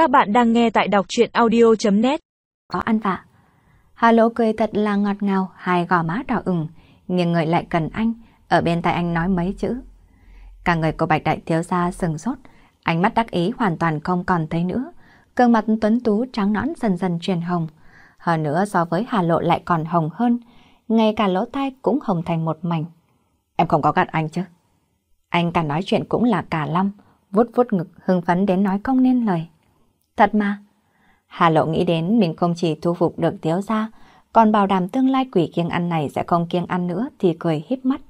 Các bạn đang nghe tại đọc chuyện audio.net Có ăn vạ. Hà Lỗ cười thật là ngọt ngào, hai gò má đỏ ửng, nhưng người lại cần anh, ở bên tai anh nói mấy chữ. Cả người của Bạch Đại Thiếu Gia sừng sốt, ánh mắt đắc ý hoàn toàn không còn thấy nữa. Cương mặt tuấn tú trắng nõn dần dần truyền hồng. Hơn nữa so với Hà Lộ lại còn hồng hơn, ngay cả lỗ tai cũng hồng thành một mảnh. Em không có gạt anh chứ? Anh cả nói chuyện cũng là cả lâm, vuốt vuốt ngực hưng phấn đến nói không nên lời. Thật mà. Hà Lộ nghĩ đến mình không chỉ thu phục được thiếu gia, còn bảo đảm tương lai quỷ kiêng ăn này sẽ không kiêng ăn nữa thì cười híp mắt.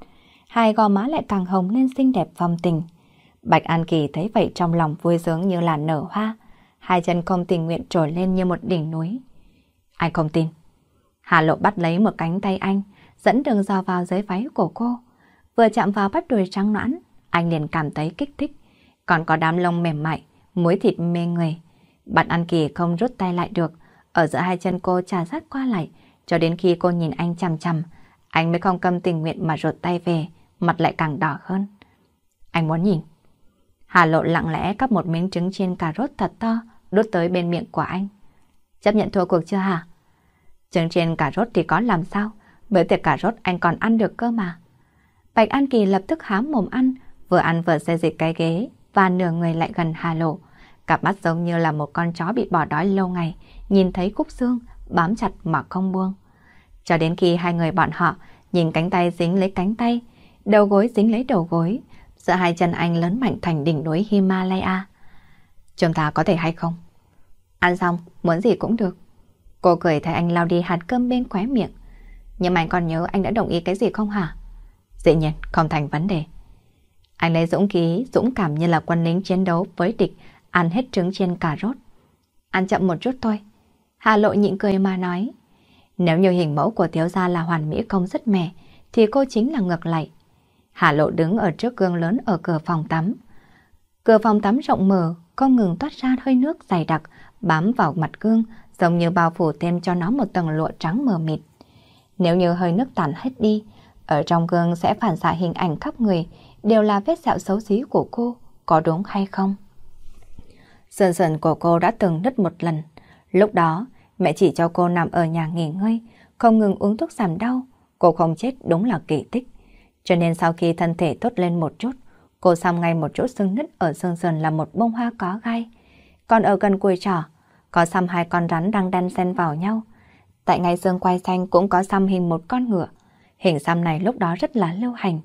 Hai gò má lại càng hồng lên xinh đẹp phong tình. Bạch An Kỳ thấy vậy trong lòng vui sướng như là nở hoa. Hai chân không tình nguyện trồi lên như một đỉnh núi. Anh không tin. Hà Lộ bắt lấy một cánh tay anh, dẫn đường dò vào dưới váy của cô. Vừa chạm vào bắp đùi trắng nõn, anh liền cảm thấy kích thích. Còn có đám lông mềm mại, muối thịt mê người. Bạn An Kỳ không rút tay lại được, ở giữa hai chân cô trà sát qua lại, cho đến khi cô nhìn anh chằm chằm, anh mới không câm tình nguyện mà rụt tay về, mặt lại càng đỏ hơn. Anh muốn nhìn. Hà Lộ lặng lẽ cắp một miếng trứng chiên cà rốt thật to, đút tới bên miệng của anh. Chấp nhận thua cuộc chưa hả? Trứng chiên cà rốt thì có làm sao? Bữa tiệc cà rốt anh còn ăn được cơ mà. Bạch An Kỳ lập tức hám mồm ăn, vừa ăn vừa xe dịch cái ghế và nửa người lại gần Hà Lộ. Cặp mắt giống như là một con chó bị bỏ đói lâu ngày, nhìn thấy cúc xương, bám chặt mà không buông. Cho đến khi hai người bọn họ nhìn cánh tay dính lấy cánh tay, đầu gối dính lấy đầu gối, giữa hai chân anh lớn mạnh thành đỉnh núi Himalaya. Chúng ta có thể hay không? Ăn xong, muốn gì cũng được. Cô cười thấy anh lao đi hạt cơm bên khóe miệng. Nhưng mà anh còn nhớ anh đã đồng ý cái gì không hả? Dĩ nhiên, không thành vấn đề. Anh lấy dũng khí, dũng cảm như là quân lính chiến đấu với địch, ăn hết trứng chiên cà rốt. Ăn chậm một chút thôi. Hà lộ nhịn cười mà nói. Nếu như hình mẫu của thiếu gia là hoàn mỹ công rất mẻ, thì cô chính là ngược lại. Hà lộ đứng ở trước gương lớn ở cửa phòng tắm. Cửa phòng tắm rộng mở, không ngừng toát ra hơi nước dày đặc, bám vào mặt gương, giống như bao phủ thêm cho nó một tầng lụa trắng mờ mịt. Nếu như hơi nước tản hết đi, ở trong gương sẽ phản xạ hình ảnh khắp người, đều là vết sẹo xấu xí của cô, có đúng hay không? Sườn sườn của cô đã từng nứt một lần. Lúc đó, mẹ chỉ cho cô nằm ở nhà nghỉ ngơi, không ngừng uống thuốc giảm đau. Cô không chết đúng là kỳ tích. Cho nên sau khi thân thể tốt lên một chút, cô xăm ngay một chỗ sưng nứt ở sườn sườn là một bông hoa có gai. Còn ở gần cùi trỏ, có xăm hai con rắn đang đan xen vào nhau. Tại ngay xương quai xanh cũng có xăm hình một con ngựa. Hình xăm này lúc đó rất là lưu hành,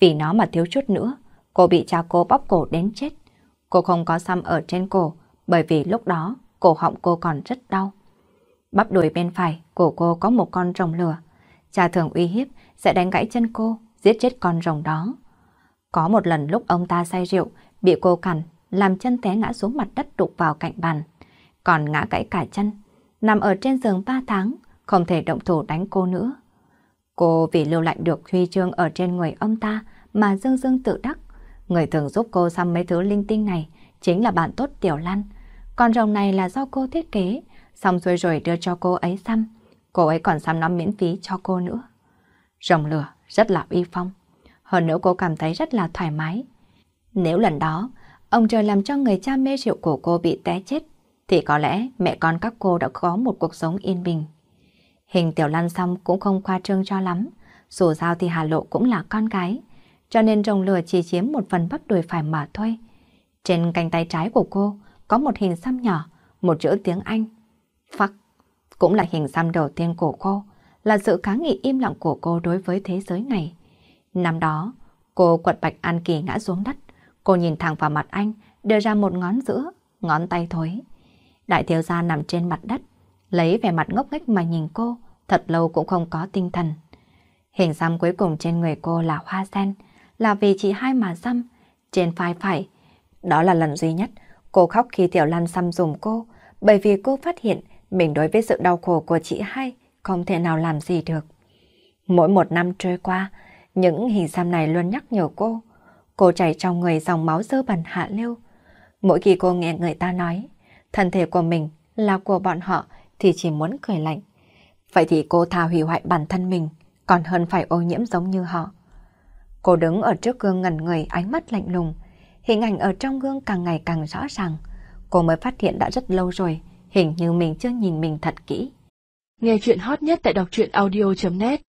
vì nó mà thiếu chút nữa, cô bị cha cô bóp cổ đến chết. Cô không có xăm ở trên cổ, bởi vì lúc đó cổ họng cô còn rất đau. Bắp đùi bên phải, của cô có một con rồng lửa. Cha thường uy hiếp sẽ đánh gãy chân cô, giết chết con rồng đó. Có một lần lúc ông ta say rượu, bị cô cằn, làm chân té ngã xuống mặt đất đụng vào cạnh bàn. Còn ngã gãy cả chân, nằm ở trên giường 3 tháng, không thể động thủ đánh cô nữa. Cô vì lưu lại được huy chương ở trên người ông ta mà dương dương tự đắc. Người thường giúp cô xăm mấy thứ linh tinh này chính là bạn tốt Tiểu Lan. Con rồng này là do cô thiết kế, xong rồi rồi đưa cho cô ấy xăm. Cô ấy còn xăm nó miễn phí cho cô nữa. Rồng lửa rất là uy phong. Hơn nữa cô cảm thấy rất là thoải mái. Nếu lần đó, ông trời làm cho người cha mê rượu của cô bị té chết, thì có lẽ mẹ con các cô đã có một cuộc sống yên bình. Hình Tiểu Lan xong cũng không khoa trương cho lắm, dù sao thì Hà Lộ cũng là con gái, cho nên rồng lửa chỉ chiếm một phần bắp đùi phải mà thôi. Trên cánh tay trái của cô có một hình xăm nhỏ, một chữ tiếng Anh. Fuck, cũng là hình xăm đầu tiên của cô, là sự kháng nghị im lặng của cô đối với thế giới này. Năm đó, cô quật Bạch An Kỳ ngã xuống đất, cô nhìn thẳng vào mặt anh, đưa ra một ngón giữa, ngón tay thối. Đại thiếu gia nằm trên mặt đất, lấy vẻ mặt ngốc nghếch mà nhìn cô, thật lâu cũng không có tinh thần. Hình xăm cuối cùng trên người cô là hoa sen, là vì chị hai mà xăm, trên vai phải. Đó là lần duy nhất cô khóc khi Tiểu Lan xăm dùm cô, bởi vì cô phát hiện mình đối với sự đau khổ của chị hai không thể nào làm gì được. Mỗi một năm trôi qua, những hình xăm này luôn nhắc nhở cô. Cô chảy trong người dòng máu dơ bẩn hạ lưu. Mỗi khi cô nghe người ta nói, thân thể của mình là của bọn họ thì chỉ muốn cười lạnh. Vậy thì cô thà hủy hoại bản thân mình, còn hơn phải ô nhiễm giống như họ. Cô đứng ở trước gương ngẩn người ánh mắt lạnh lùng, hình ảnh ở trong gương càng ngày càng rõ ràng. cô mới phát hiện đã rất lâu rồi, hình như mình chưa nhìn mình thật kỹ. Nghe chuyện hot nhất tại đọc truyện audio.net